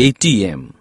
ATM